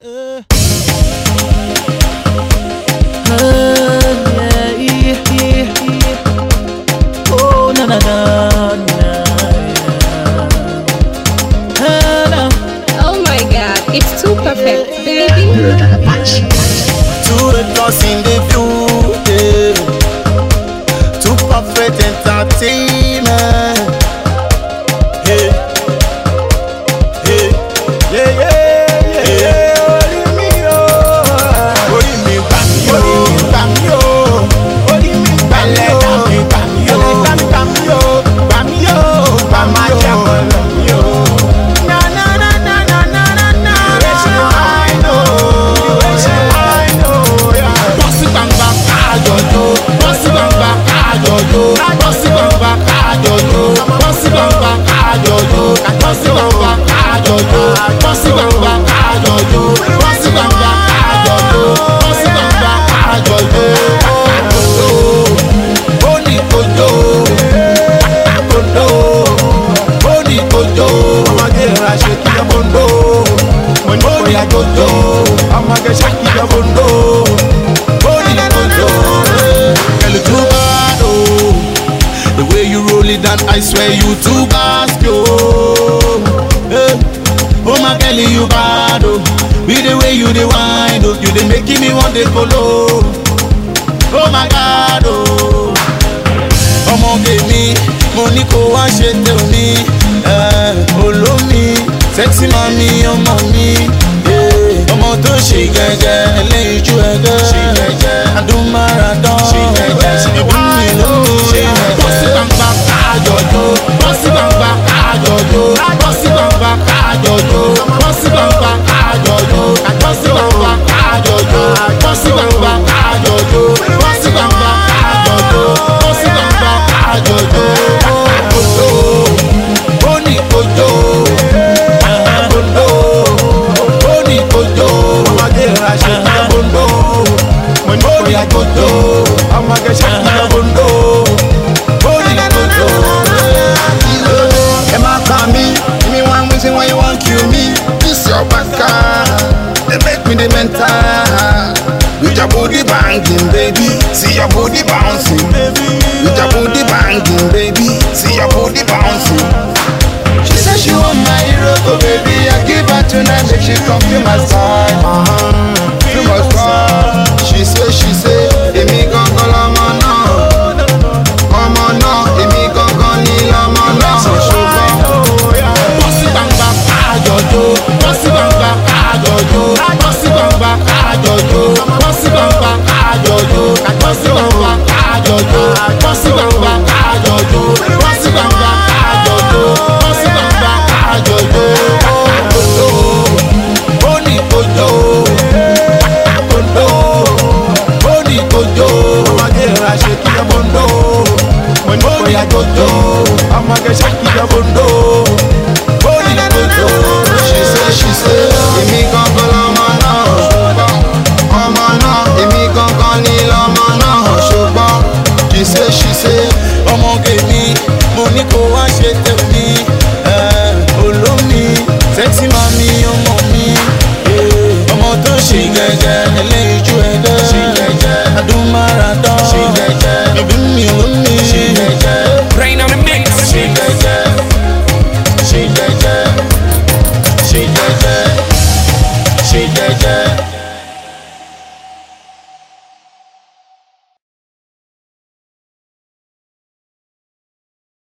Uh. yeah, Oh, na na na. Oh my God, it's too perfect, baby. To the dust in the bọ́ sí gbangba àjọ̀dún bọ́ sí gbangba àjọ̀dún bọ́ sí gbangba àjọ̀dún àkàkòdó ó ní kojó àkàkòdó ó ní kojó ọmọdé rà ṣe kí ẹ bọ́ńdó ó ní kojó ọmọdé ṣe kí ẹ bọ́ńdó ó ní kojó kẹlẹ too bad o the way you roll it down I swear you too bad yo. dey follow oh my god oh. ọmọge mi mo ní kó wá ṣe tèmi olómi sexy mami ọmọ mi ọmọ tó ṣe gẹ́gẹ́ lẹ́yìn ju ẹgbẹ́ adúmáradán omi lómi bọ́sí gbangba káàjọ̀jọ̀ bọ́sí gbangba káàjọ̀jọ̀ bọ́sí gbangba káàjọ̀jọ̀. waka. They make me the mental. With your body banging, baby. See your body bouncing. baby. With your body banging, baby. See your body bouncing. She said she want my hero, oh baby. I give her tonight if she come to my side. Uh-huh. To my side. She say, she say. mori ya jojo amake saki ya bondo boli ya jojo ṣiṣe ṣiṣe èmi kankan lọmọ náà ọmọ náà èmi kankan ni lọmọ náà ṣùgbọ́n ṣiṣe ṣiṣe ọmọge mi mo ní kó wá ṣe tèmi.